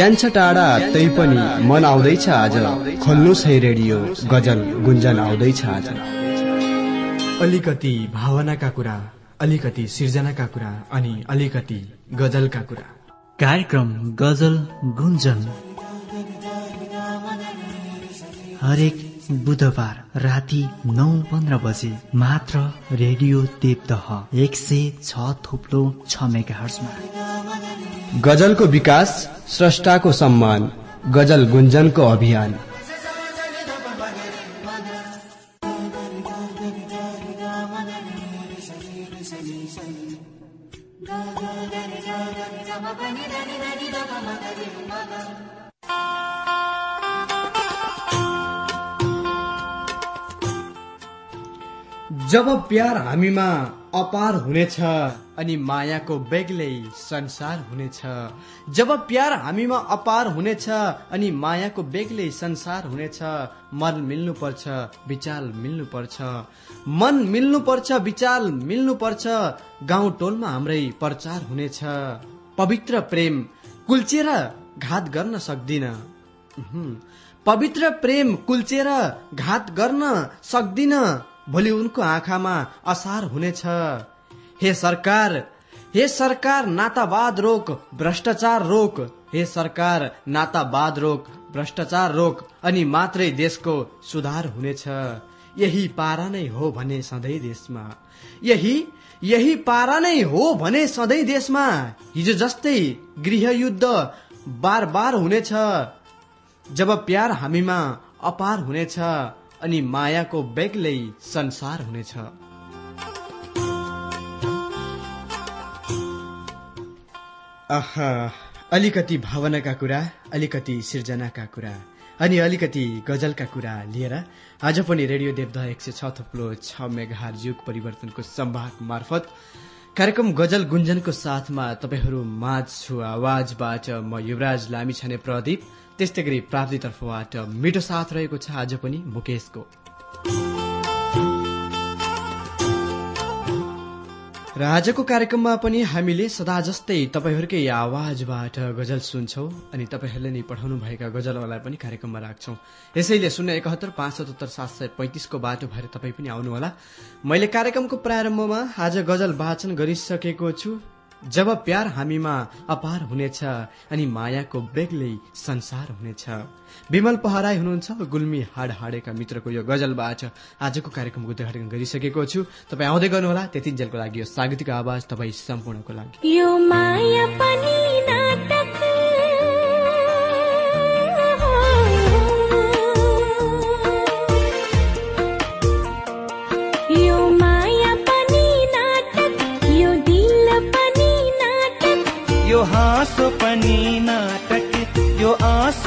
ज्यान छ टाढा तै पनि मन आउँदैछ आज। खोल्नु है रेडियो गजल गुन्जन आउँदैछ आज। अलिकति भावनाका कुरा अलिकति सिर्जनाका कुरा अनि अलिकति गजलका कुरा। कार्यक्रम गजल गुन्जन। हरेक बुधबार राति नौ पन्ध्र बजे मात्र रेडियो देवदह एक सय छ थुप्लो छ मेगा गजलको विकास स्रष्टाको सम्मान गजल गुन्जनको अभियान। जब प्यार हामीमा अपार हुनेछ। अनि मायाको बेग्लै संसार हुनेछ। जब प्यार हामीमा अपार हुनेछ अनि मायाको बेग्लै संसार हुनेछ मन मिल्नु पर्छ विचार मिल्नु पर्छ मन मिल्नु पर्छ विचार मिल्नु पर्छ गाउँ टोलमा हाम्रै प्रचार हुनेछ। पवित्र प्रेम कुल्चेर घात गर्न सक्दिन। पवित्र प्रेम कुल्चेर घात गर्न सक्दिन। भोलि उनको आँखामा असार हुनेछ। हे सरकार हे सरकार नातावाद रोक भ्रष्टाचार रोक। हे सरकार नातावाद रोक भ्रष्टाचार रोक अनि मात्रै देशको सुधार हुनेछ। यही पारा नै हो भने सधैँ देशमा। यही यही पारा नै हो भने सधैँ देशमा। हिजो जस्तै गृहयुद्ध बार बार हुनेछ। जब प्यार हामीमा अपार हुनेछ। अनि मायाको बेग्लै संसार हुनेछ। अलिकति भावनाका कुरा अलिकति सिर्जनाका कुरा अनि अलिकति गजलका कुरा लिएर आज पनि रेडियो देवदा एक सय छ थुप्लो छ मेघार युग परिवर्तनको सम्भाग मार्फत कार्यक्रम गजल गुन्जनको साथमा तपाईँहरू माझ छु आवाजबाट म युवराज लामी छाने प्रदीप। त्यस्तै गरी प्राप्तितर्फबाट मिठो साथ रहेको छ आज पनि मुकेशको। र आजको कार्यक्रममा पनि हामीले सदा जस्तै तपाईँहरूकै आवाजबाट गजल सुन्छौँ अनि तपाईँहरूले नै पठाउनु भएका गजलहरूलाई पनि कार्यक्रममा राख्छौँ। यसैले शून्य एकहत्तर पाँच सतहत्तर सात सय पैँतिसको बाटो भएर तपाईँ पनि आउनुहोला। मैले कार्यक्रमको प्रारम्भमा आज गजल वाचन गरिसकेको छु। जब प्यार हामीमा अपार हुनेछ अनि मायाको बेग्लै संसार हुनेछ। विमल पहराई हुनुहुन्छ गुल्मी हाड हाडेका मित्रको यो गजलबाट आजको कार्यक्रमको उद्घाटन गरिसकेको छु। तपाईँ आउँदै गर्नुहोला त्यति जेलको लागि यो सागतिक आवाज तपाईँ सम्पूर्णको लागि। यो माया पनि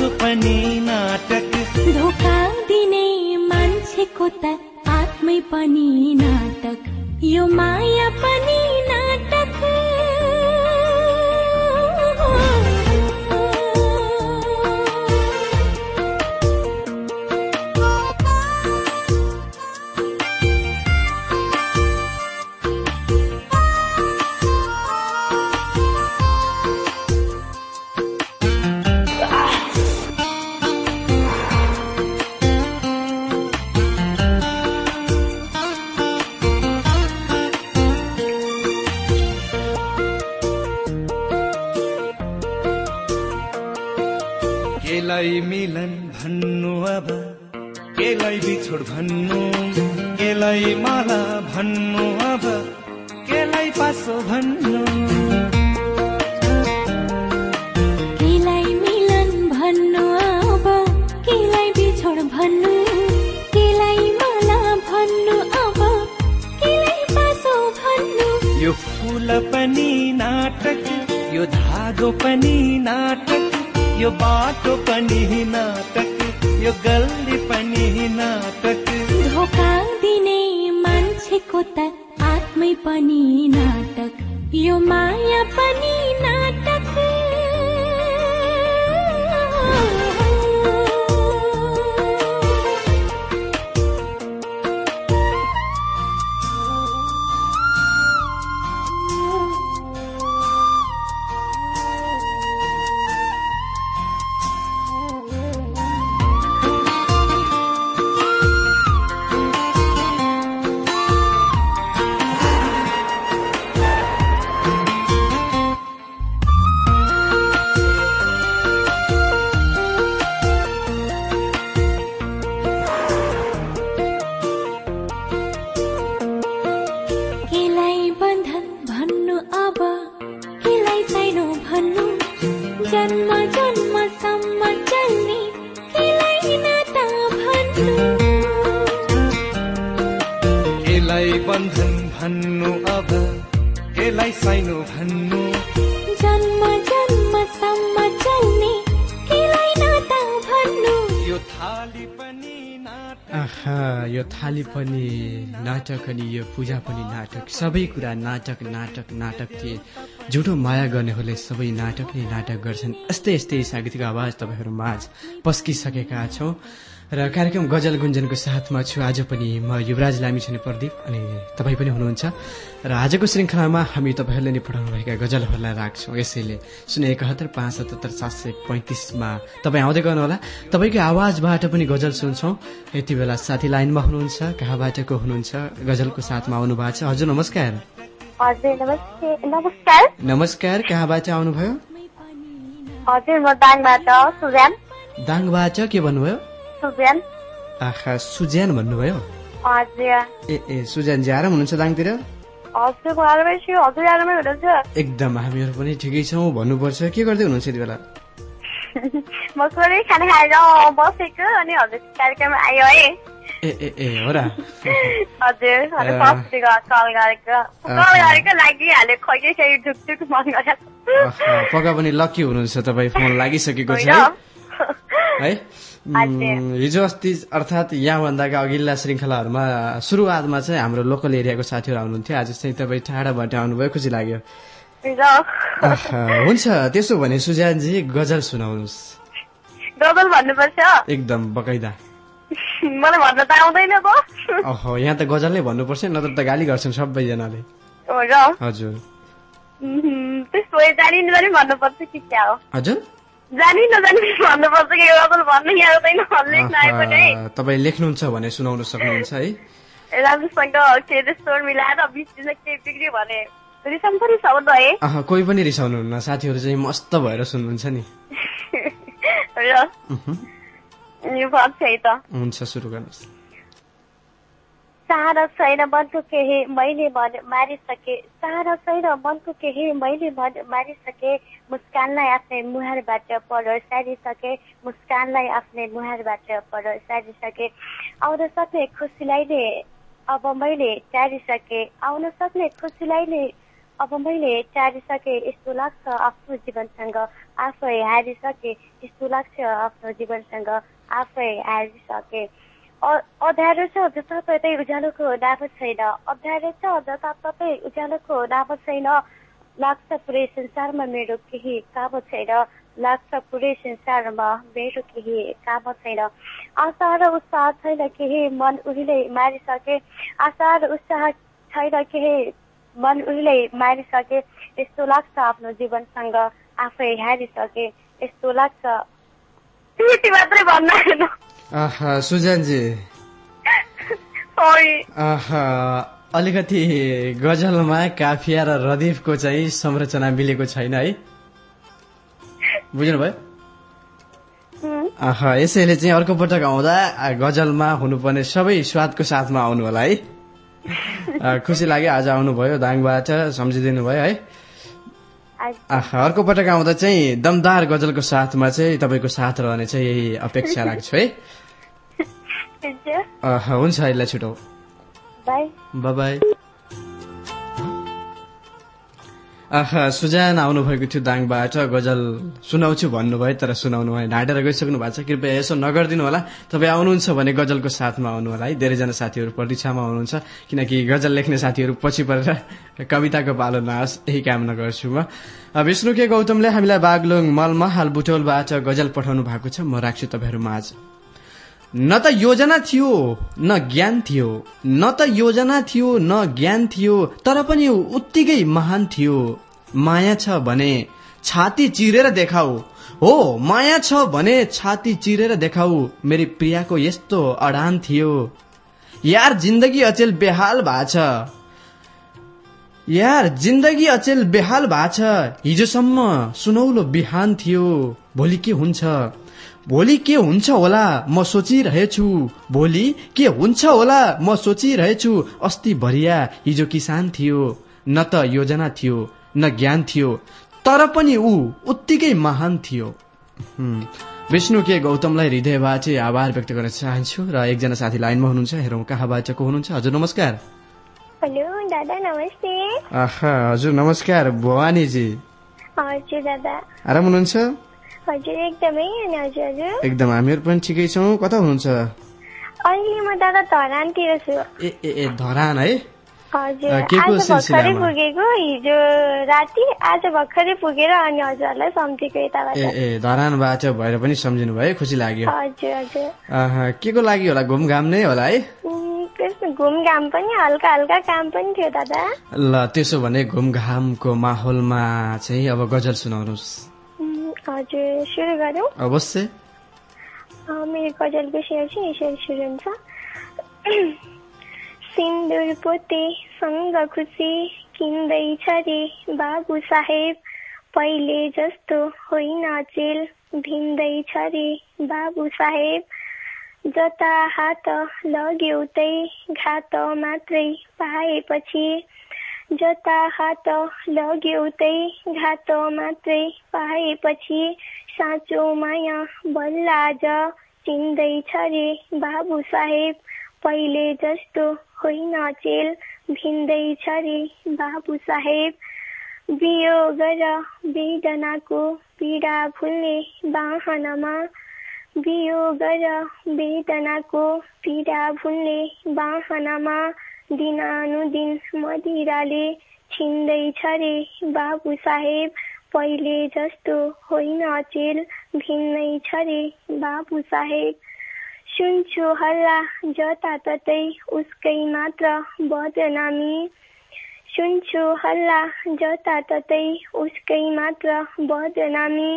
पनि नाटक। धोका दिने मान्छेको त आत्मै पनि नाटक। यो माया पनि नाटक। केलाई मिलन भन्नु अब? केलाई बिछोड भन्नु? केलाई माला भन्नु अब? केलाई पासो भन्नु? केलाई मिलन भन्नु अब? केलाई बिछोड भन्नु? केलाई माला भन्नु अब? केलाई पासो भन्नु? यो फुल पनि नाटक यो धागो पनि नाटक। यो बाटो पनि नाटक यो गल्ली पनि नाटक। धोका दिने मान्छेको त आत्मै पनि नाटक यो माया पनि नाटक। पूजा पनि नाटक सबै कुरा नाटक नाटक नाटक थिए। झुटो माया गर्नेहरूले सबै नाटक नै नाटक गर्छन्। यस्तै यस्तै साङ्गीतिक आवाज तपाईँहरू माझ पस्किसकेका छौँ। र कार्यक्रम गजल गुन्जनको साथमा छु। आज पनि म युवराज लामी छने प्रदीप अनि तपाईँ पनि हुनुहुन्छ। र आजको श्रृङ्खलामा हामी तपाईँहरूले नै पठाउनुभएका गजलहरूलाई राख्छौँ। यसैले शून्य एकहत्तर पाँच सतहत्तर सात सय पैँतिसमा तपाईँ आउँदै गर्नुहोला। तपाईँको आवाजबाट पनि गजल सुन्छौँ। यति बेला साथी लाइनमा हुनुहुन्छ कहाँबाट को हुनुहुन्छ गजलको साथमा आउनु भएको छ। हजुर नमस्कार। नमस्कार। कहाँबाट आउनुभयो? दाङबाट के भन्नुभयो? सुजान। आखा सुज्यान भन्नुभयो? ए ए हुनुहुन्छ दाङतिर? एकदम हामीहरू पनि ठिकै छौँ भन्नुपर्छ। के गर्दै हुनुहुन्छ यति बेला? म सोरै खाना खाएर बसेको अनि हजुर कार्यक्रम आयो है। ए ए ए हो र? हजुर हजुर फर्स्ट कल गरेको। कल गरेको लागिहाल्यो खै खै ढुकढुक मन गरेको आहा, पक्का पनि लकी हुनुहुन्छ तपाईँ फोन लागिसकेको छ? है? हिजो अस्ति अर्थात् यहाँभन्दाका अघिल्ला श्रृङ्खलाहरूमा सुरुवातमा चाहिँ हाम्रो लोकल एरियाको साथीहरू आउनुहुन्थ्यो। आज चाहिँ तपाईँ टाढाबाट आउनुभयो खुसी लाग्यो। हुन्छ। त्यसो भने सुजानजी गजल सुनाउनुहोस्। गजल भन्नुपर्छ। एकदम बकैदा मलाई भन्न त आउँदैन त ओहो यहाँ त गजल नै भन्नुपर्छ नत्र त गाली गर्छन् सबैजनाले। हजुर। उहुँ, त्यस्तो जानी नजानी भन्नुपर्छ कि क्या हो। हजुर। जानी नजानी भन्नुपर्छ कि गजल भन्नु यहाँ आउँदैन लेख्न आएको नै। आहा, तपाईँ लेख्नुहुन्छ भने सुनाउन सक्नुहुन्छ है। राम्रोसँग के स्वर मिलाएर बिच बिचमा केही बिग्रियो भने रिसाउनु त रिसाउँछ है। कोही पनि रिसाउनुहुन्न साथीहरू चाहिँ मस्त भएर सुन्नुहुन्छ नि। र यो है त। हुन्छ सुरु गर्नुहोस्। सारा छैन मनको केही मैले मन मारिसके सारा छैन मनको केही मैले मन मारिसके मुस्कानलाई आफ्नै मुहारबाट पर सारिसके मुस्कानलाई आफ्नै मुहारबाट पर सारिसके। आउन सक्ने खुसीलाई नै अब मैले टारिसके आउन सक्ने खुसीलाई नै अब मैले टारिसके यस्तो लाग्छ आफ्नो जीवनसँग आफै हारिसके यस्तो लाग्छ आफ्नो जीवनसँग आफै हारिसके। अँध्यारो छ जताततै उज्यालोको नाम छैन। अँध्यारो छ जताततै उज्यालोको नाम छैन। लाग्छ पुरै संसारमा मेरो केही काम छैन। लाग्छ पुरै संसारमा मेरो केही काम छैन। आशा र उत्साह छैन केही मन उहिले मारिसके। आशा र उत्साह छैन केही मन उहिले मारिसके। यस्तो लाग्छ आफ्नो जीवनसँग आफै हारिसके। यस्तो लाग्छ। मात्रै आहा, सुजानजी। आहा, अलिकति गजलमा काफिया र रदीफको चाहिँ संरचना मिलेको छैन है। बुझ्नुभयो? यसैले चाहिँ अर्को पटक आउँदा गजलमा हुनुपर्ने सबै स्वादको साथमा आउनु होला है खुसी लाग्यो आज आउनुभयो दाङबाट सम्झिदिनु भयो है अर्को पटक आउँदा चाहिँ दमदार गजलको साथमा चाहिँ तपाईँको साथ रहने चाहिँ यही अपेक्षा राख्छु है। हुन्छ अहिले छिटो। बाई सुजान आउनुभएको थियो दाङबाट गजल सुनाउँछु भन्नुभयो तर सुनाउनु भयो ढाँटेर गइसक्नु भएको छ कृपया यसो नगरिदिनु होला। तपाईँ आउनुहुन्छ भने गजलको साथमा आउनु होला है। धेरैजना साथीहरू प्रतीक्षामा हुनुहुन्छ किनकि गजल लेख्ने साथीहरू पछि परेर कविताको पालो नआओस् यही कामना गर्छु म। विष्णु के गौतमले हामीलाई बागलुङ मलमा हाल बुटौलबाट गजल पठाउनु भएको छ। म राख्छु तपाईँहरूमा आज न त योजना थियो न ज्ञान थियो। न त योजना थियो न ज्ञान थियो तर पनि उत्तिकै महान थियो। माया छ भने छाती चिरेर देखाऊ। हो माया छ भने छाती चिरेर देखाऊ। मेरी प्रियाको यस्तो अडान थियो। यार जिन्दगी अचेल बेहाल भएको छ। यार जिन्दगी अचेल बेहाल भएको छ। हिजोसम्म सुनौलो बिहान थियो। भोलि के हुन्छ? भोलि के हुन्छ होला? म सोचिरहेछु। भोलि के हुन्छ होला? म सोचिरहेछु। अस्ति भरिया हिजो किसान थियो। न त योजना थियो न ज्ञान थियो। तर पनि ऊ उत्तिकै महान थियो। विष्णु के गौतमलाई हृदयबाट चाहिँ आभार व्यक्त गर्न चाहन्छु र एकजना साथी लाइनमा हुनुहुन्छ। हेरौँ कहाँबाट को हुनुहुन्छ? हजुर नमस्कार। हेलो दादा नमस्ते। हजुर नमस्कार भवानीजी। हजुर दादा। आराम हुनुहुन्छ? हजुर एकदमै हजुर हजुर। एकदम हामीहरू पनि ठिकै छौँ। कता हुनुहुन्छ? अहिले म दादा धरानतिर छु। ए ए ए धरान है? हजुर आज भर्खरै? पुगेको हिजो राति आज भर्खरै पुगेर अनि हजुरहरूलाई सम्झेको यताबाट। ए ए धरानबाट भएर पनि सम्झिनु भयो खुसी लाग्यो। हजुर हजुर। के को लागि होला घुमघाम नै होला है? घुमघाम पनि हल्का हल्का काम पनि थियो दादा। ल त्यसो भने घुमघामको माहौलमा चाहिँ अब गजल सुनाउनुहोस्। हजुर सुरु गरौँ। अवश्य। मेरो गजलको शेर चाहिँ यसरी सुरु हुन्छ। सिन्दुर पोते सँग खुसी किन्दैछ रे बाबु साहेब। पहिले जस्तो होइन चेल भिन्दैछ रे बाबु साहेब। जता हात लग्यो तै घात मात्रै पाएपछि जता हात लग्यो तै घात मात्रै पाएपछि साँचो माया बल्ल आज चिन्दैछ रे बाबु साहेब। पहिले जस्तो होइन चेल भिन्दैछ रे बाबु साहेब। वियोग र वेदनाको पीडा भुल्ने वाहनमा वियोग र वेदनाको पीडा भुल्ने वाहनमा दिनानुदिन मदिराले छिन्दैछ रे बाबु साहेब पहिले जस्तो होइन अचेल भिन्नै छ रे बाबु साहेब सुन्छु हल्ला जताततै उसकै मात्र बदनामी। सुन्छु हल्ला जताततै उसकै मात्र बदनामी।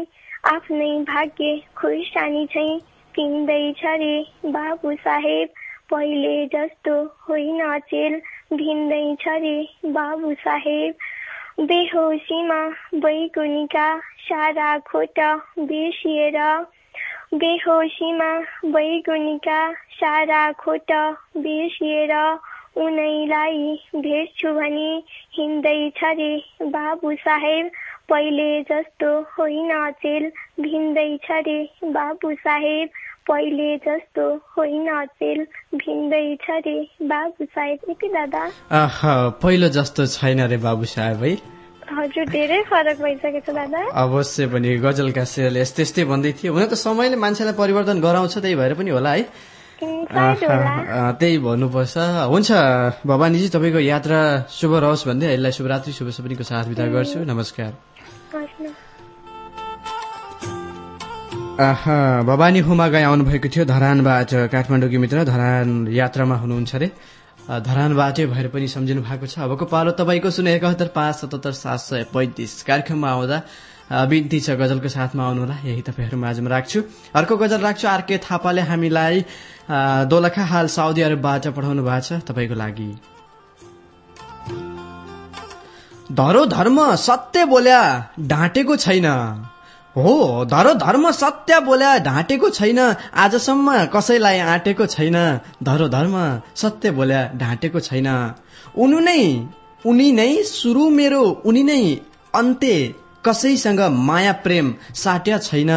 आफ्नै भाग्य खुर्सानी चाहिँ पिन्दैछ रे बाबु साहेब पहिले जस्तो होइन अचेल भिन्दैछ रे बाबु साहेब। बेहोसीमा बैगुनीका सारा खोटा बिर्सिएर बेहोसीमा बैगुनीका सारा खोटा बिर्सिएर उनैलाई भेट्छु भने हिँड्दैछ रे बाबु साहेब। पहिले जस्तो होइन अचेल भिन्दैछ रे बाबु साहेब। पहिले जस्तो होइन अचेल भिन्दैछ रे बाबु साहेब। दादा? पहिलो जस्तो छैन रे बाबु साहेब है? हजुर धेरै फरक भइसकेको छ दादा। अवश्य पनि गजलका शेरले यस्तै यस्तै भन्दै थियो। हुन त समयले मान्छेलाई परिवर्तन गराउँछ त्यही भएर पनि होला है? त्यही भन्नुपर्छ। हुन्छ भवानीजी तपाईँको यात्रा शुभ रहोस् भन्दै यसलाई शुभरात्रि शुभ सपनीको साथ विदा गर्छु। नमस्कार। भवानी हुमा गाई आउनुभएको थियो धरानबाट काठमाडौँकी मित्र धरान यात्रामा हुनुहुन्छ अरे। धरानबाटै भएर पनि सम्झिनु भएको छ। अबको पालो तपाईँको सुने एकात्तर पाँच सतहत्तर सात सय पैँतिस। कार्यक्रममा आउँदा बिन्ती छ। गजलको साथमा आउनुहोला। यही तपाईँहरू माझमा राख्छु। अर्को गजल राख्छु। आरके थापाले हामीलाई दोलखा हाल साउदी अरबबाट पठाउनु भएको छ तपाईँको लागि। धरो धर्म सत्य बोल्या ढाँटेको छैन। हो धरो धर्म सत्य बोल्या ढाँटेको छैन आजसम्म कसैलाई आँटेको छैन। धरो धर्म सत्य बोल्या ढाँटेको छैन। उनी नै उनी नै सुरु मेरो उनी नै अन्त्य कसैसँग माया प्रेम साट्या छैन।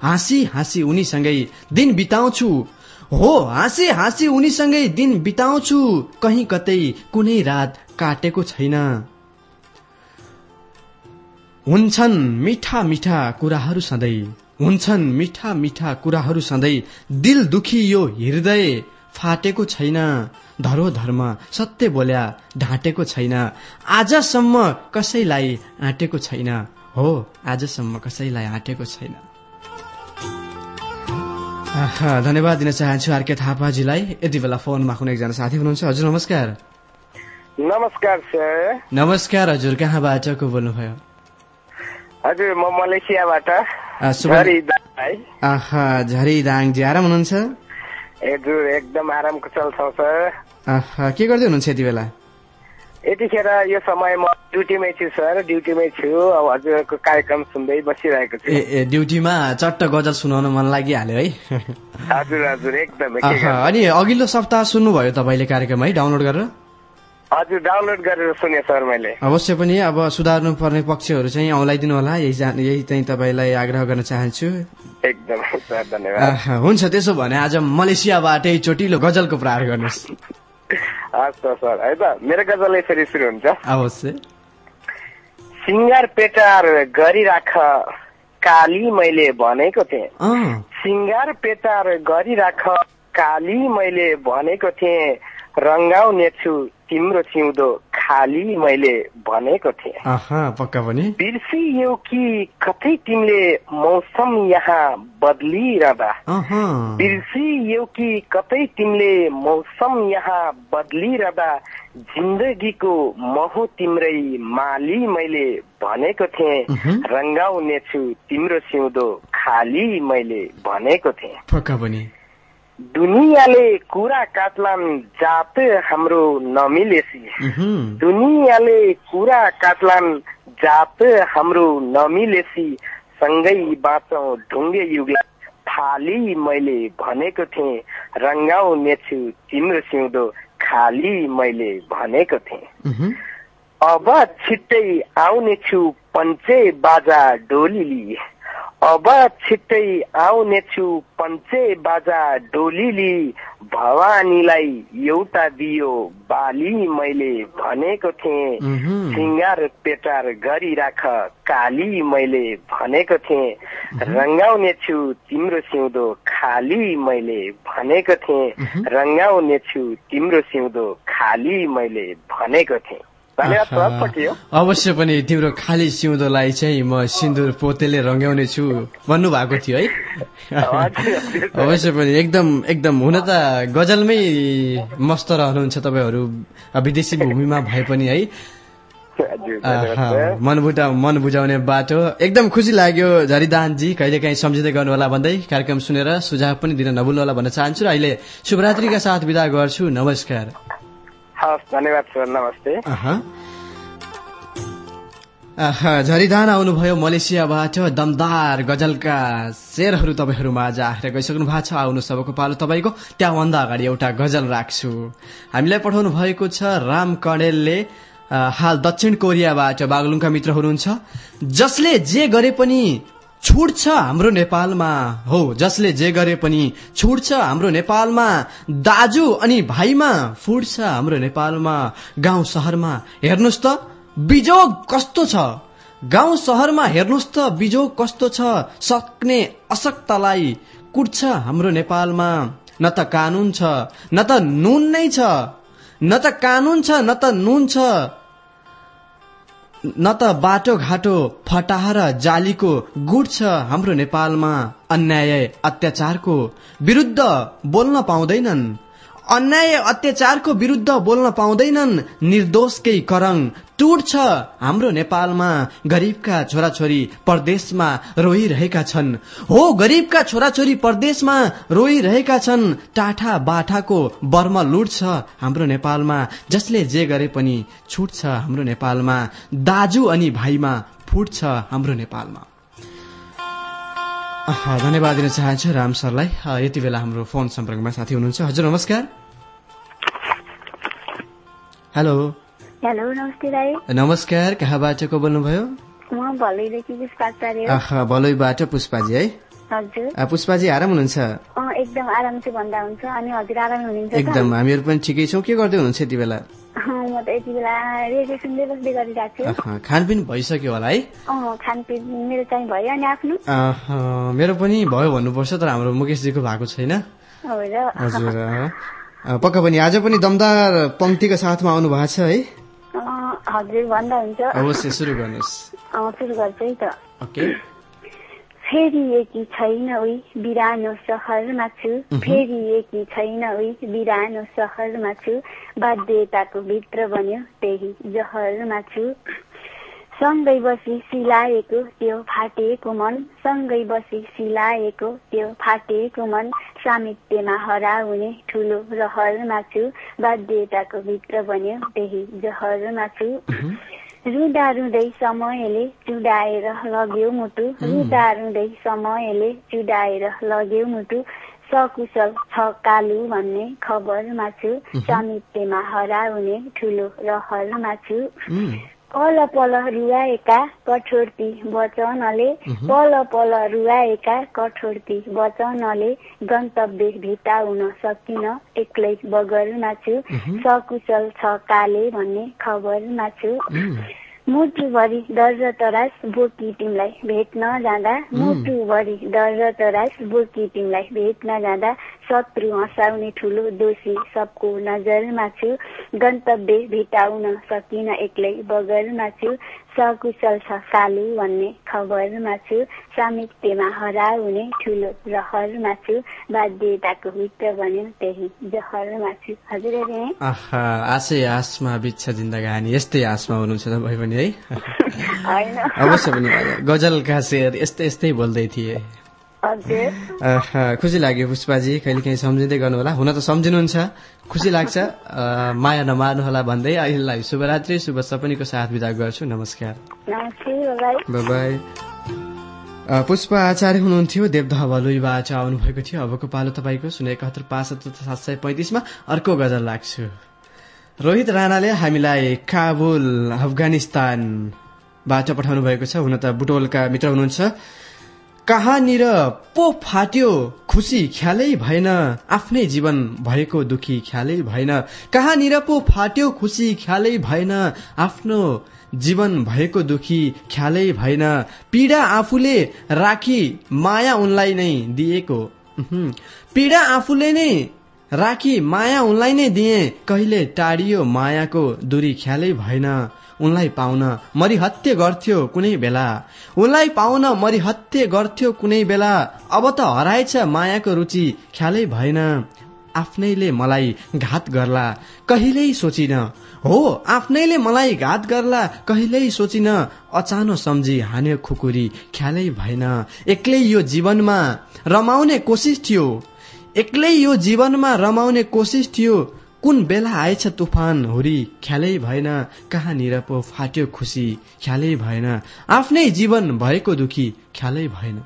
हाँसी हाँसी उनीसँगै दिन बिताउँछु। हो हाँसी हाँसी उनीसँगै दिन बिताउँछु। कहीँ कतै कुनै रात काटेको छैन। हुन्छन् मिठा मिठा कुराहरू सधैँ। हुन्छन् मिठा मिठा कुराहरू सधैँ। दिल दुखी यो हृदय फाटेको छैन। धरो धर्म सत्य बोल्या ढाँटेको छैन। आजसम्म कसैलाई आँटेको छैन। हो आजसम्म कसैलाई आँटेको छैन। धन्यवाद दिन चाहन्छु आरके थापाजीलाई। यति बेला फोनमा कुनै एकजना साथी हुनुहुन्छ। हजुर नमस्कार। नमस्कार सर। नमस्कार हजुर। कहाँबाट को बोल्नुभयो? हजुर म मलेसियाबाट। झरी दाङजी आराम हुनुहुन्छ? हजुर एकदम आराम कुशल छौ सर के गर्दै हुनुहुन्छ यति बेला? यतिखेर यो समय म ड्युटीमै छु सर। ड्युटीमै छु। अब हजुरको कार्यक्रम सुन्दै बसिरहेको छु। ए ड्युटीमा चट्ट गजल सुनाउन मन लागिहाल्यो है। हजुर हजुर एकदमै? अनि अघिल्लो सप्ताह सुन्नुभयो तपाईँले कार्यक्रम है डाउनलोड गरेर? हजुर डाउनलोड गरेर सुने सर मैले। अवश्य पनि अब सुधार्नु पर्ने पक्षहरू चाहिँ औलाइदिनु होला। यही यही चाहिँ तपाईँलाई आग्रह गर्न चाहन्छु। एकदम सर धन्यवाद। हुन्छ त्यसो भने आज मलेसियाबाटै चोटिलो गजलको प्रहार गर्नुहोस्। हस् सर। है त मेरो गजल यसरी सुरु हुन्छ। अवश्य। सिङ्गार पेटार गरिराख काली मैले भनेको थिएँ। सिङ्गार पेटार गरिराख काली मैले भनेको थिएँ। रङ्गाउने छु तिम्रो सिउँदो खाली मैले भनेको थिएँ। पक्का पनि? बिर्सियौ कि कतै तिमीले मौसम यहाँ बदलिरहँदा बिर्सियौ कि कतै तिमीले मौसम यहाँ बदलिरहँदा जिन्दगीको महो तिम्रै माली मैले भनेको थिएँ। उहुँ। रङ्गाउने छु तिम्रो सिउँदो खाली मैले भनेको थिएँ। पक्का पनि? दुनियाँले कुरा काट्लान् जात हाम्रो नमिलेसी दुनियाँले कुरा काट्लान् जात हाम्रो नमिलेसी सँगै बाँचौँ ढुङ्गे युगलाई थाली मैले भनेको थिएँ। रङ्गाउने छु तिम्रो सिउँदो खाली मैले भनेको थिएँ। अब छिट्टै आउने छु पञ्चे बाजा डोली अब छिट्टै आउने छु पञ्चे बाजा डोली लिई भवानीलाई एउटा दियो बाली मैले भनेको थिएँ। सिङ्गार पेटार गरिराख काली मैले भनेको थिएँ। रङ्गाउने छु तिम्रो सिउँदो खाली मैले भनेको थिएँ। रङ्गाउने छु तिम्रो सिउँदो खाली मैले भनेको थिएँ। अवश्य पनि तिम्रो खाली सिउँदोलाई चाहिँ म सिन्दुर पोतेले रङ्ग्याउने छु भन्नुभएको थियो है। अवश्य पनि एकदम एकदम हुन त गजलमै मस्त रहनुहुन्छ तपाईँहरू विदेशी भूमिमा भए पनि है? सर। मन बुझा मन बुझाउने बाटो। एकदम खुसी लाग्यो झरिदानजी कहिले काहीँ सम्झिँदै गर्नुहोला भन्दै कार्यक्रम सुनेर सुझाव पनि दिन नभुल्नुहोला भन्न चाहन्छु र अहिले शुभरात्रिका साथ विदा गर्छु। नमस्कार। हवस् धन्यवाद सर नमस्ते। झरिदान आउनुभयो मलेसियाबाट दमदार गजलका शेरहरू तपाईँहरूमा आज आएर गइसक्नु भएको छ। आउनु सबको पालो तपाईँको। त्यहाँभन्दा अगाडि एउटा गजल राख्छु। हामीलाई पठाउनु भएको छ राम कणेलले हाल दक्षिण कोरियाबाट बागलुङका मित्र हुनुहुन्छ। जसले जे गरे पनि छुट्छ हाम्रो नेपालमा। हो जसले जे गरे पनि छुट्छ हाम्रो नेपालमा। दाजु अनि भाइमा फुट्छ हाम्रो नेपालमा। गाउँ सहरमा हेर्नुहोस् त बिजोग कस्तो छ? गाउँ सहरमा हेर्नुहोस् त बिजोग कस्तो छ? सक्ने अशक्तलाई कुट्छ हाम्रो नेपालमा। न त कानून छ न त नुन नै छ। न त कानून छ न त नुन छ। न त बाटो घाटो फटाहा र जालीको गुट छ हाम्रो नेपालमा। अन्याय अत्याचारको विरुद्ध बोल्न पाउँदैनन्। अन्याय अत्याचारको विरुद्ध बोल्न पाउँदैनन्। निर्दोषकै करङ टुट्छ हाम्रो नेपालमा। गरिबका छोराछोरी परदेशमा रोइरहेका छन्। हो गरिबका छोराछोरी परदेशमा रोइरहेका छन्। टाठा बाठाको बर्म लुट्छ हाम्रो नेपालमा। जसले जे गरे पनि छुट्छ हाम्रो नेपालमा। दाजु अनि भाइमा फुट्छ हाम्रो नेपालमा। धन्यवाद दिन चाहन्छु राम सरलाई। यति बेला हाम्रो फोन सम्पर्कमा साथी हुनुहुन्छ। हजुर नमस्कार। हेलो। हेलो नमस्ते दाई नमस्कार कहाँबाट को बोल्नुभयो? बलैबाट पुष्पाजी है। पुष्पाजी आराम हुनुहुन्छ? एकदम आराम चाहिँ भन्दा हुन्छ। अनि हजुर आरामै हुनुहुन्छ? एकदम हामीहरू पनि ठिकै छौँ। के गर्दै हुनुहुन्छ यति बेला? म त यति बेला रेडियो सुन्दै बस्दै गरिरहेको छु। खानपिन भइसक्यो होला है? खानपिन मेरो चाहिँ भयो। अनि आफ्नो? मेरो पनि भयो भन्नुपर्छ तर हाम्रो मुकेशजीको भएको छैन। हजुर पक्का पनि आज पनि दमदार पङ्क्तिको साथमा आउनु भएको छ है? हजुर भन्दा हुन्छ। अवश्य सुरु गर्नुहोस्। सुरु गर्छु है त। ओके। फेरि एकी छैन उही बिरानो सहरमा छु। फेरि एकी छैन उही बिरानो सहरमा छु। बाध्यताको भित्र बन्यो त्यही जहरमा छु। सँगै बसी सिलाएको त्यो फाटेको मन। सँगै बसी सिलाएको त्यो फाटेको मन। सामिप्यमा हराउने ठुलो रहरमा छु। बाध्यताको भित्र बन्यो त्यही जहरमा छु। रुँदा रुँदै समयले चुडाएर लग्यो मुटु। रुँदा रुँदै समयले चुडाएर लग्यो मुटु। सकुशल छ कालु भन्ने खबरमा छु सामिप्यमा हराउने ठुलो रहरमा छु पल पल रुवाएका कठोरती वचनले पल पल रुवाएका कठोरती वचनले गन्तव्य भेटाउन सकिन एक्लै बगरमा छु सकुशल छ काले भन्ने खबरमा छु मुटुभरि डर र तरास बोकी तिमीलाई भेट्न जाँदा मुटुभरि डर र तरास बोकी तिमीलाई भेट्न जाँदा शत्रु हँसाउने ठुलो दोषी सबको नजरमा छु। गन्तव्य भेटाउन सकिन एक्लै बगरमा छु। सकुशल छ कालु भन्ने खबरमा छु। सामिप्यमा हराउने ठुलो रहरमा छु। बाध्यताको हुट बन्यो त्यही जहरमा छु। हजुर आशै आसमा बिच्छा जिन्दगानी यस्तै आसमा हुनुहुन्छ तपाईँ पनि है। होइन। अवश्य पनि गजलका शेर यस्तै यस्तै बोल्दै थिए। खुसी लाग्यो पुष्पाजी कहिले काहीँ सम्झिँदै गर्नुहोला। हुन त सम्झिनुहुन्छ। खुसी लाग्छ। माया नमार्नुहोला भन्दै अहिलेलाई शुभरात्रि शुभ सपनीको साथ विदा गर्छु। नमस्कार। पुष्पा आचार्य हुनुहुन्थ्यो। देवदह भलुईबाट आउनुभएको थियो। अबको पालो तपाईँको शून्य एकहत्तर पाँच सत्तर सात सय पैँतिसमा अर्को गजल लाग्छु। रोहित राणाले हामीलाई काबुल अफगानिस्तानबाट पठाउनु भएको छ। हुन त बुटोलका मित्र हुनुहुन्छ। कहाँनिर पो फाट्यो खुसी ख्यालै भएन आफ्नै जीवन भएको दुखी ख्यालै भएन। कहाँनिर पो फाट्यो खुसी ख्यालै भएन आफ्नो जीवन भएको दुखी ख्यालै भएन। पीडा आफूले राखी माया उनलाई नै दिएको। पीडा आफूले नै राखी माया उनलाई नै दिए कहिले टाढियो मायाको दूरी ख्यालै भएन। उनलाई पाउन मरिहत्य गर्थ्यो कुनै बेला। उनलाई पाउन मरिहत्य गर्थ्यो कुनै बेला। अब त हराएछ मायाको रुचि ख्यालै भएन। आफ्नैले मलाई घात गर्ला कहिल्यै सोचिन। हो आफ्नैले मलाई घात गर्ला कहिल्यै सोचिन। अचानो सम्झी हान्यो खुकुरी ख्यालै भएन। एक्लै यो जीवनमा रमाउने कोसिस थियो। एक्लै यो जीवनमा रमाउने कोसिस थियो। कुन बेला आएछ तुफान? हुरी ख्यालै भएन। कहाँनिर पो फाट्यो खुसी? ख्यालै भएन। आफ्नै जीवन भएको दुखी ख्यालै भएन।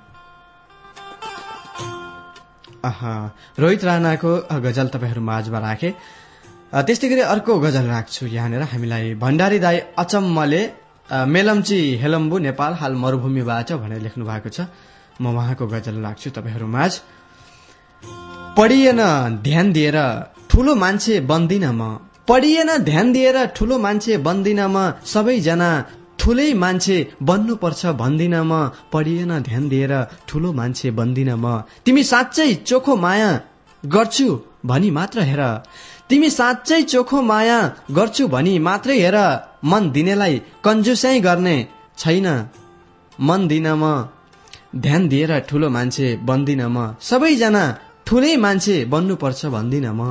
रोहित राणाको गजल तपाईँहरू माझमा राखे। त्यस्तै गरी अर्को गजल राख्छु यहाँनिर। हामीलाई भण्डारी दाई अचम्मले मेलम्ची हेलम्बु नेपाल हाल मरूभूमिबाट भनेर लेख्नु भएको छ। म उहाँको गजल राख्छु तपाईँहरू माझ पढिएन ध्यान दिएर ठुलो मान्छे बन्दिन म पढिएन ध्यान दिएर ठुलो मान्छे बन्दिन म सबैजना ठुलै मान्छे बन्नुपर्छ भन्दिन म पढिएन ध्यान दिएर ठुलो मान्छे बन्दिन म तिमी साँच्चै चोखो माया गर्छु भनी मात्र हेर। तिमी साँच्चै चोखो माया गर्छु भनी मात्रै हेर। मन दिनेलाई कन्जुसाइ गर्ने छैन मन दिन म ध्यान दिएर ठुलो मान्छे बन्दिन म सबैजना ठुलै मान्छे बन्नुपर्छ भन्दिन म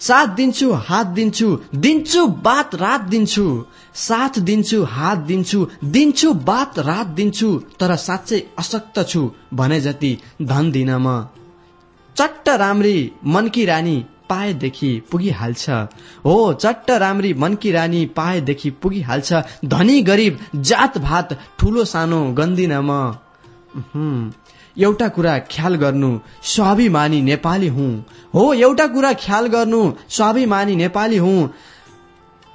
साथ दिन्छु हात दिन्छु दिन्छु बात रात दिन्छु। साथ दिन्छु हात दिन्छु दिन्छु बात रात दिन्छु तर साँच्चै अशक्त छु भने जति धन दिन म। चट्ट राम्री मनकी रानी पाएदेखि पुगिहाल्छ। हो चट्ट राम्री मनकी रानी पाएदेखि पुगिहाल्छ। धनी गरिब जात भात ठुलो सानो गन्दिन म। एउटा कुरा ख्याल गर्नु स्वाभिमानी नेपाली हुँ। हो एउटा कुरा ख्याल गर्नु स्वाभिमानी नेपाली हुँ।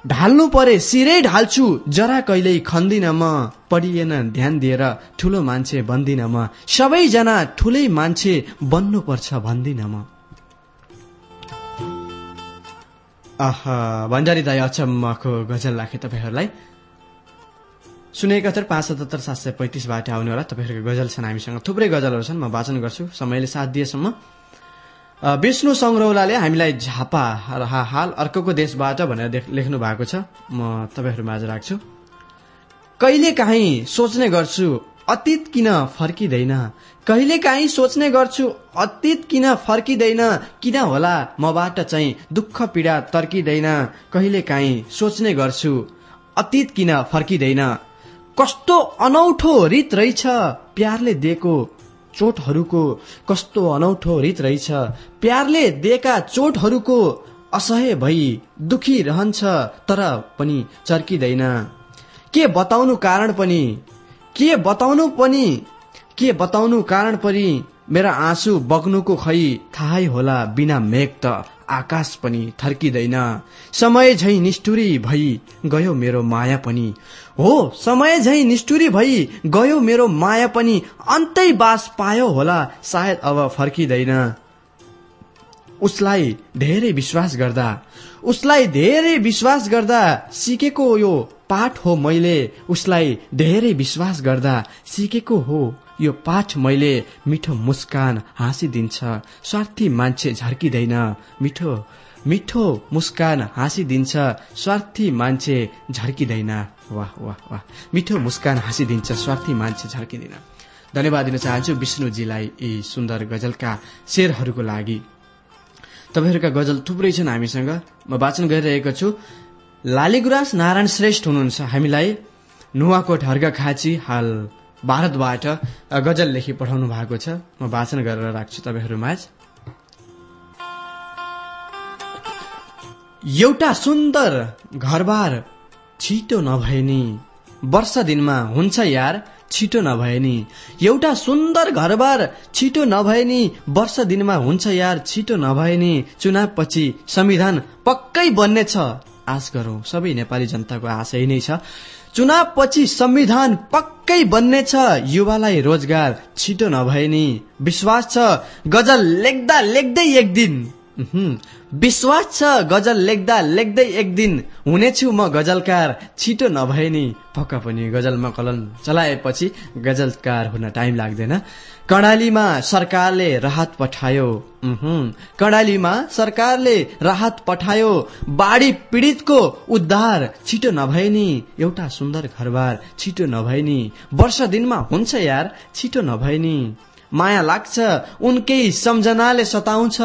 ढाल्नु परे सिरै ढाल्छु जरा कहिल्यै खन्दिन म। पढिएन ध्यान दिएर ठुलो मान्छे बन्दिन म। सबैजना ठुलै मान्छे बन्नुपर्छ भन्दिन म। आह भण्डारी दाई अचम्मको गजल राखे तपाईँहरूलाई। शून्य एकहत्तर पाँच सतहत्तर सात सय पैँतिसबाट आउने होला। तपाईँहरूको गजल छन् हामीसँग थुप्रै गजलहरू छन्। म वाचन गर्छु। समयले साथ दिएसम्म। विष्णु सङ्ग्रौलाले हामीलाई झापा र हाल अर्कोको देशबाट भनेर लेख्नु भएको छ। म तपाईँहरू माझ राख्छु। कहिले काहीँ सोच्ने गर्छु अतीत किन फर्किँदैन? कहिले काहीँ सोच्ने गर्छु अतीत किन फर्किँदैन? किन होला मबाट चाहिँ दुःख पीडा तर्किँदैन? कहिले काहीँ सोच्ने गर्छु अतीत किन फर्किँदैन? कस्तो अनौठो रित रहेछ प्यारले दिएको चोटहरूको। कस्तो अनौठो रित रहेछ प्यारले दिएका चोटहरूको असह्य भई दुखी रहन्छ तर पनि चर्किँदैन। के बताउनु कारण पनि? के बताउनु पनि? के बताउनु कारण पनि? मेरा आँसु बग्नुको खै थाहै होला बिना मेघ त आकाश पनि थर्किँदैन। समय झै निष्ठुरी भई गयो मेरो माया पनि। हो समय झै निष्ठुरी भई गयो मेरो माया पनि अन्तै बास पायो होला सायद अब फर्किँदैन। उसलाई धेरै विश्वास गर्दा उसलाई धेरै विश्वास गर्दा सिकेको यो पाठ हो मैले उसलाई धेरै विश्वास गर्दा सिकेको हो यो पाठ मैले मिठो मुस्कान हाँसिदिन्छ स्वार्थी मान्छे झर्किँदैन मिठो मिठो मुस्कान हाँसिदिन्छ स्वार्थी मान्छे झर्किँदैन। वाह वाह वाह। मिठो मुस्कान हाँसिदिन्छ स्वार्थी मान्छे झर्किँदैन। धन्यवाद दिन चाहन्छु विष्णुजीलाई यी सुन्दर गजलका शेरहरूको लागि। तपाईँहरूका गजल थुप्रै छन् हामीसँग। म वाचन गरिरहेको छु। लालीगुराँस नारायण श्रेष्ठ हुनुहुन्छ। हामीलाई नुवाकोट हर्ग खाँची हाल भारतबाट गजल लेखी पठाउनु भएको छ। म वाचन गरेर राख्छु तपाईँहरूमाझ एउटा सुन्दर घरबार छिटो नभए नि। वर्ष दिनमा हुन्छ यार छिटो नभए नि। एउटा सुन्दर घरबार छिटो नभए नि। वर्ष दिनमा हुन्छ यार छिटो नभए नि। चुनाव पछि संविधान पक्कै बन्ने छ आश गरौं सबै नेपाली जनताको आशा नै छ। चुनाव पछि संविधान पक्कै बन्ने छ युवालाई रोजगार छिटो नभए नि। विश्वास छ गजल लेख्दा लेख्दै एक दिन। विश्वास छ गजल लेख्दा लेख्दै एक दिन हुनेछु म गजलकार। छिटो नभए नि पक्का पनि गजलमा कलम चलाएपछि गजलकार हुन टाइम लाग्दैन। कर्णालीमा सरकारले राहत पठायो। कर्णालीमा सरकारले राहत पठायो। बाढी पीड़ितको उद्धार। छिटो नभए नि एउटा सुन्दर घरबार। छिटो नभए नि। वर्ष दिनमा हुन्छ यार। छिटो नभए नि। माया लाग्छ उनकै सम्झनाले सताउँछ।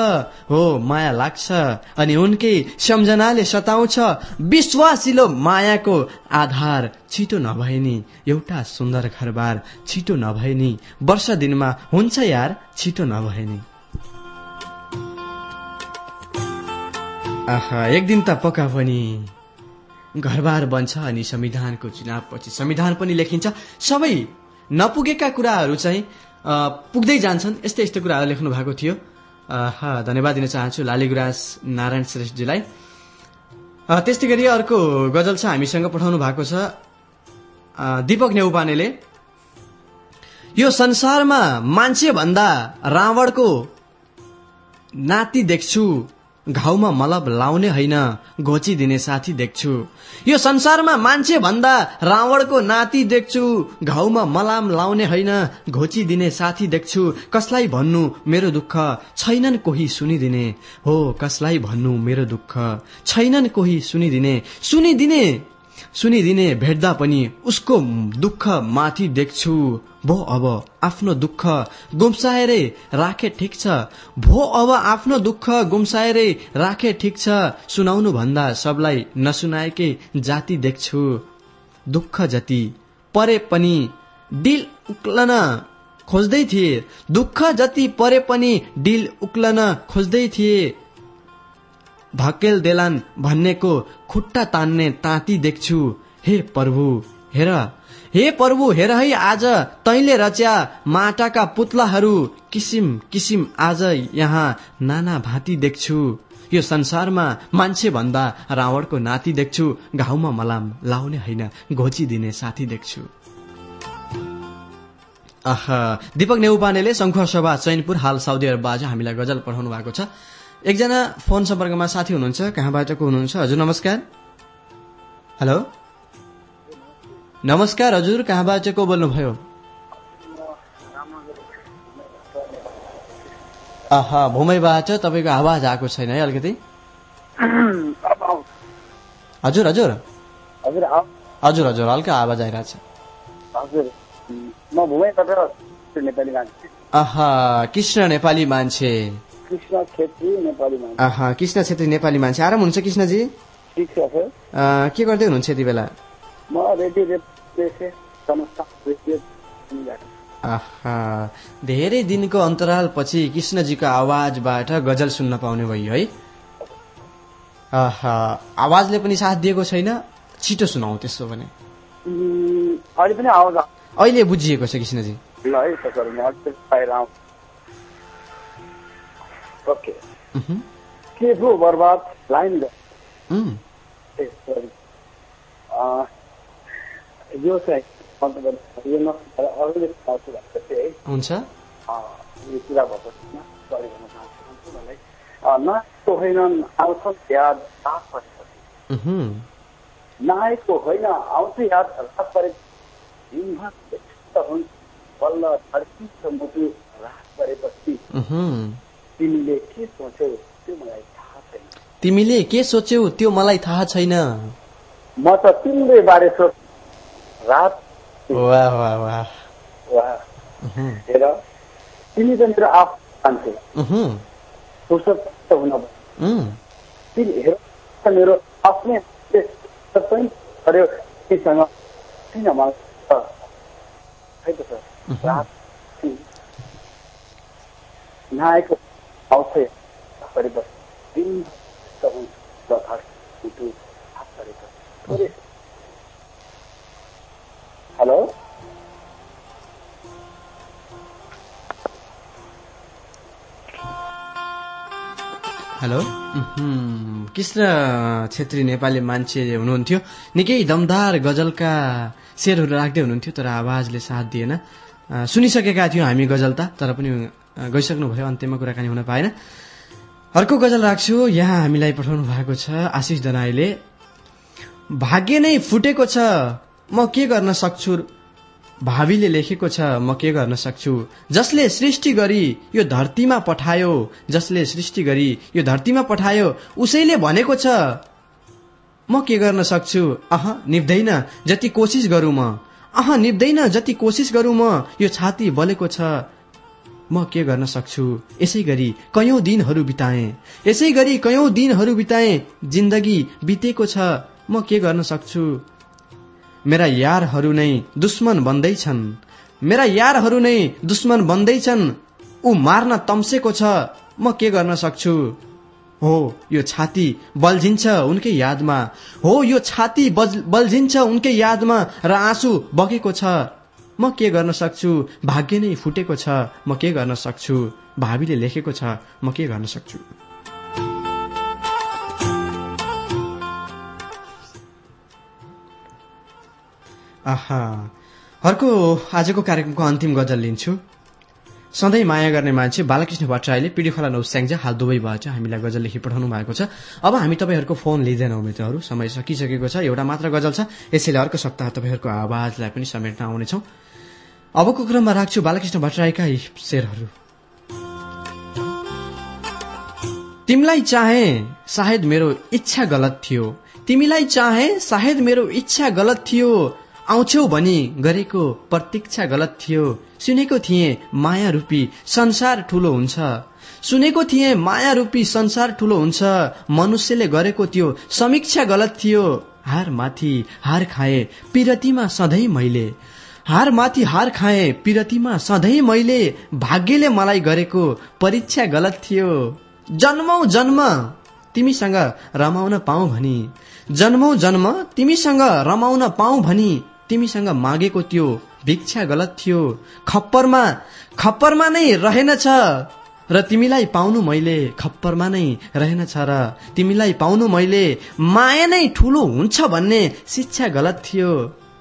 हो माया लाग्छ अनि उनकै सम्झनाले सताउँछ। विश्वासिलो मायाको आधार छिटो नभए नि एउटा सुन्दर घरबार छिटो नभए नि वर्ष दिनमा हुन्छ यार छिटो नभए नि। आहा एक दिन त पक्का पनि घरबार बन्छ अनि संविधानको चुनाव पछि संविधान पनि लेखिन्छ। सबै नपुगेका कुराहरू चाहिँ पुग्दै जान्छन्। यस्तै यस्तै कुराहरू लेख्नु भएको थियो। धन्यवाद दिन चाहन्छु लालीगुराज नारायण श्रेष्ठजीलाई। त्यस्तै गरी अर्को गजल छ हामीसँग पठाउनु भएको छ। दीपक नेउपानेले यो संसारमा मान्छे भन्दा रावणको नाति देख्छु। घाउमा मलब लाउने होइन घोचिदिने साथी देख्छु। यो संसारमा मान्छे भन्दा रावणको नाति देख्छु घाउमा मलाम लाउने होइन घोचिदिने साथी देख्छु। कसलाई भन्नु मेरो दुःख? छैनन् कोही सुनिदिने। हो कसलाई भन्नु मेरो दुःख? छैनन् कोही सुनिदिने। सुनिदिने सुनिदिने भेट्दा पनि उसको दुःख माथि देख्छु। भो अब आफ्नो दुःख गुम्साएरै राखे ठिक छ। भो अब आफ्नो दुःख गुम्साएरै राखे ठिक छ। सुनाउनु भन्दा सबलाई नसुनाएकै जाति देख्छु। दुःख जति परे पनि डिल उक्लन खोज्दै थिए। दुःख जति परे पनि डिल उक्लन खोज्दै थिए। धकेल देलान भन्नेको खुट्टा तान्ने ताती देख्छु। हे प्रभु हेर। हे प्रभु हेर है आज तैले रच्या माटाका पुतलाहरू। किसिम किसिम आज यहाँ नाना भाँती देख्छु। यो संसारमा मान्छे भन्दा रावणको नाति देख्छु। घाउमा मलाम लाउने होइन घोचिदिने साथी देख्छु। आह दीपक नेउपानेले शङ्खुवा सभा चैनपुर हाल साउदी अरबबाट हामीलाई गजल पठाउनु भएको छ। एकजना फोन सम्पर्कमा साथी हुनुहुन्छ कहाँबाट को हुनुहुन्छ? हजुर नमस्कार। हेलो। नमस्कार हजुर कहाँबाट को बोल्नुभयो? आहा भूमैबाट तपाईँको आवाज आएको छैन है अलिकति। हजुर हजुर। हजुर हजुर हल्का आवाज आइरहेछ। कृष्ण नेपाली मान्छे। कृष्ण छेत्री नेपाली मान्छे। आहा कृष्ण छेत्री नेपाली मान्छे। आराम हुन्छ कृष्णजी? ठिक छ सर। के गर्दै हुनुहुन्छ यति बेला? म रेडियो धेरै दिनको अन्तराल पछि कृष्णजीको आवाजबाट गजल सुन्न पाउने भयो है। आहा आवाजले पनि साथ दिएको छैन? छिटो सुनाऊ त्यसो भने। अहिले पनि आवाज अहिले बुझिएको छ कृष्णजी। ल है के बर्बाद लाइन ए सरी अँ, यो चाहिँ मतलब यो न अरूले चाहन्छु भएको थिएँ है हुन्छ यो कुरा भएको छैन सरी भन्न चाहन्छु मलाई न होइनन् आउँछन् याद आफै उहुँ, नआएको होइन आउँछ याद रात परे दिनभर व्यस्त हुन्छ बल्ल धर्किन्छ मुटु रात परेपछि। तिमीले के सोच्यौ त्यो मलाई थाहा छैन। तिमीले के सोच्यौ त्यो मलाई थाहा छैन। म त तिम्रै बारे सोच रात। वाह वाह वाह। वा उहुँ, हेर तिमी त मेरो आफ्नो मान्छे। फुर्सद त हुन तिमी हेर मेरो आफ्नै पनि गर्यो तिमीसँग किन मलाई खै त। सर रात। नआएको परेपछि दिन हेलो हेलो कृष्ण छेत्री नेपाली मान्छे हुनुहुन्थ्यो निकै दमदार गजलका शेरहरू राख्दै हुनुहुन्थ्यो तर आवाजले साथ दिएन सुनिसकेका थियौँ हामी गजल त तर पनि गइसक्नु भयो अन्त्यमा कुराकानी हुन पाएन। अर्को गजल राख्छु यहाँ हामीलाई पठाउनु भएको छ आशिष दनाईले। भाग्य नै फुटेको छ म के गर्न सक्छु? भावीले लेखेको छ म के गर्न सक्छु? जसले सृष्टि गरी यो धरतीमा पठायो जसले सृष्टि गरी यो धरतीमा पठायो उसैले भनेको छ म के गर्न सक्छु? अह निप्दैन जति कोसिस गरौँ म। अह निप्दैन जति कोसिस गरौँ म यो छाती बलेको छ म के गर्न सक्छु? यसै गरी कयौं दिनहरू बिताए। यसै गरी कयौं दिनहरू बिताए। जिन्दगी बितेको छ। म के गर्न सक्छु? मेरा यारहरू नै दुश्मन बन्दैछन्। मेरा यारहरू नै दुश्मन बन्दैछन्। ऊ मार्न तम्सेको छ। म के गर्न सक्छु? हो यो छाती बल्झिन्छ उनकै यादमा। हो यो छाती बल्झिन्छ उनकै यादमा र आँसु बगेको छ। म के गर्न सक्छु? भाग्य नै फुटेको छ म के गर्न सक्छु? भावीले लेखेको छ म के गर्न सक्छु? अर्को आजको कार्यक्रमको अन्तिम गजल लिन्छु। सधैँ माया गर्ने मान्छे बालकृष्ण भट्टराईले पिडी खोला नौ स्याङ्जा हाल दुवैबाट हामीलाई गजल लेखी पठाउनु भएको छ। अब हामी तपाईँहरूको फोन लिँदैनौँ मित्रहरू। समय सकिसकेको छ। एउटा मात्र गजल छ। यसैले अर्को सप्ताह तपाईँहरूको आवाजलाई पनि समेट्न आउनेछौँ। अबको क्रममा राख्छु बालकृष्ण भट्टराईका यी शेरहरू। तिमीलाई चाहे सायद मेरो इच्छा गलत थियो। तिमीलाई चाहे सायद मेरो इच्छा गलत थियो। आउँछौ भनी गरेको प्रतीक्षा गलत थियो। सुनेको थिएँ माया रूपी संसार ठुलो हुन्छ। सुनेको थिएँ माया रूपी संसार ठुलो हुन्छ। मनुष्यले गरेको त्यो समीक्षा गलत थियो। हार माथि हार खाए पिरतीमा सधैँ मैले। हार माथि हार खाए पिरतीमा सधैँ मैले। भाग्यले मलाई गरेको परीक्षा गलत थियो। जन्मौ जन्म तिमीसँग रमाउन पाऊ भनी। जन्मौ जन्म तिमीसँग रमाउन पाऊ भनी। तिमीसँग मागेको त्यो भिक्षा गलत थियो। खप्परमा खप्परमा नै रहेनछ। र तिमीलाई पाउनु मैले खप्परमा नै रहेनछ र तिमीलाई पाउनु मैले माया नै ठुलो हुन्छ भन्ने शिक्षा गलत थियो।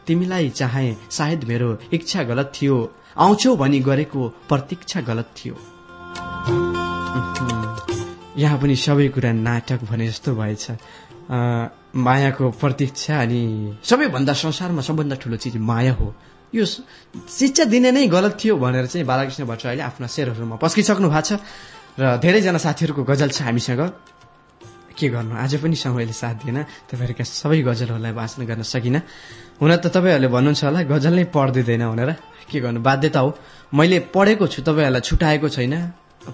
तिमीलाई चाहे सायद मेरो इच्छा गलत थियो। आउँछौ भनी गरेको प्रतीक्षा गलत थियो। यहाँ पनि सबै कुरा नाटक भने जस्तो भएछ। मायाको प्रतीक्षा अनि सबैभन्दा संसारमा सबभन्दा ठुलो चिज माया हो। यो शिक्षा दिने नै गलत थियो भनेर चाहिँ बालकृष्ण भट्टराईले आफ्ना शेरहरूमा पस्किसक्नु भएको छ र धेरैजना साथीहरूको गजल छ हामीसँग। के गर्नु? आज पनि समयले साथ दिएन। तपाईँहरूका सबै गजलहरूलाई वाचन गर्न सकिनँ। हुन त तपाईँहरूले भन्नुहुन्छ होला गजल नै पढ्दिँदैन भनेर। के गर्नु? बाध्यता हो। मैले पढेको छु तपाईँहरूलाई छुट्याएको छैन।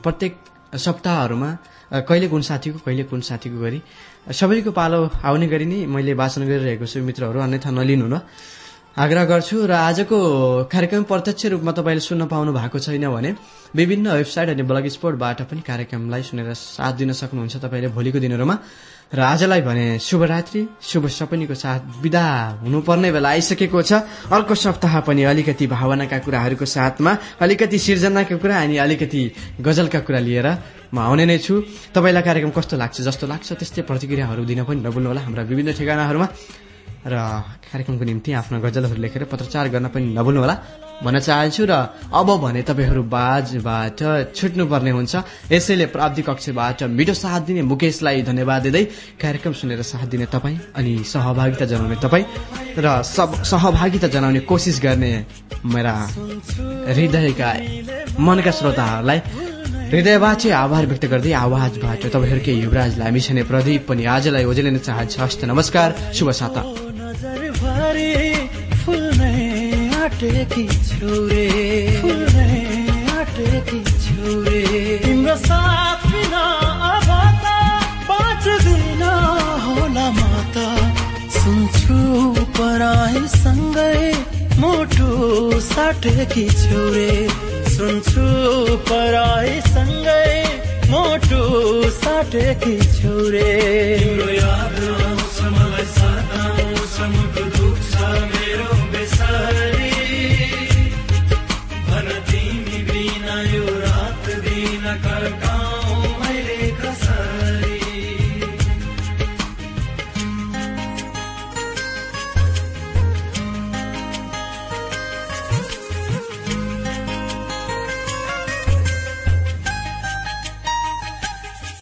प्रत्येक सप्ताहहरूमा कहिले कुन साथीको कहिले कुन साथीको गरी। सबैको पालो आउने गरी नै मैले वाचन गरिरहेको छु मित्रहरू अन्यथा नलिनु न। आग्रह गर्छु र आजको कार्यक्रम प्रत्यक्ष रूपमा तपाईँले सुन्न पाउनु भएको छैन भने विभिन्न वेबसाइट अनि ब्लग स्पोर्टबाट पनि कार्यक्रमलाई सुनेर साथ दिन सक्नुहुन्छ तपाईँले भोलिको दिनहरूमा। र आजलाई भने शुभरात्रि शुभ सपनीको साथ विदा हुनुपर्ने बेला आइसकेको छ। अर्को सप्ताह पनि अलिकति भावनाका कुराहरूको साथमा अलिकति सिर्जनाका कुरा अनि अलिकति गजलका कुरा लिएर म आउने नै छु। तपाईँलाई कार्यक्रम कस्तो लाग्छ? जस्तो लाग्छ त्यस्तै प्रतिक्रियाहरू दिन पनि नभुल्नुहोला हाम्रा विभिन्न ठेगानाहरूमा। र कार्यक्रमको निम्ति आफ्ना गजलहरू लेखेर पत्रचार गर्न पनि नभुल्नुहोला। भन्न चाहन्छु र अब भने तपाईँहरू बाजबाट छुट्नुपर्ने हुन्छ। यसैले प्राप्ति कक्षबाट मिठो साथ दिने मुकेशलाई धन्यवाद दिँदै कार्यक्रम सुनेर साथ दिने तपाईँ अनि सहभागिता जनाउने तपाईँ। र सब सहभागिता जनाउने कोसिस गर्ने मेरा हृदयका मनका श्रोताहरूलाई हृदयबाट आभार व्यक्त गर्दै आवाजबाट तपाईँहरूकै युवराज लामी छने प्रदीप पनि आजलाई ओजेलिन चाहन्छ। हस्त नमस्कार शुभ साता। तिम्रो साथ बिना अब त बाँच्दिन होला म त। सुन्छु पराईसँगै मोटु साठे कि छोरे। सुन्छु पराईसँगै मोटु साठे कि रे याद मलाई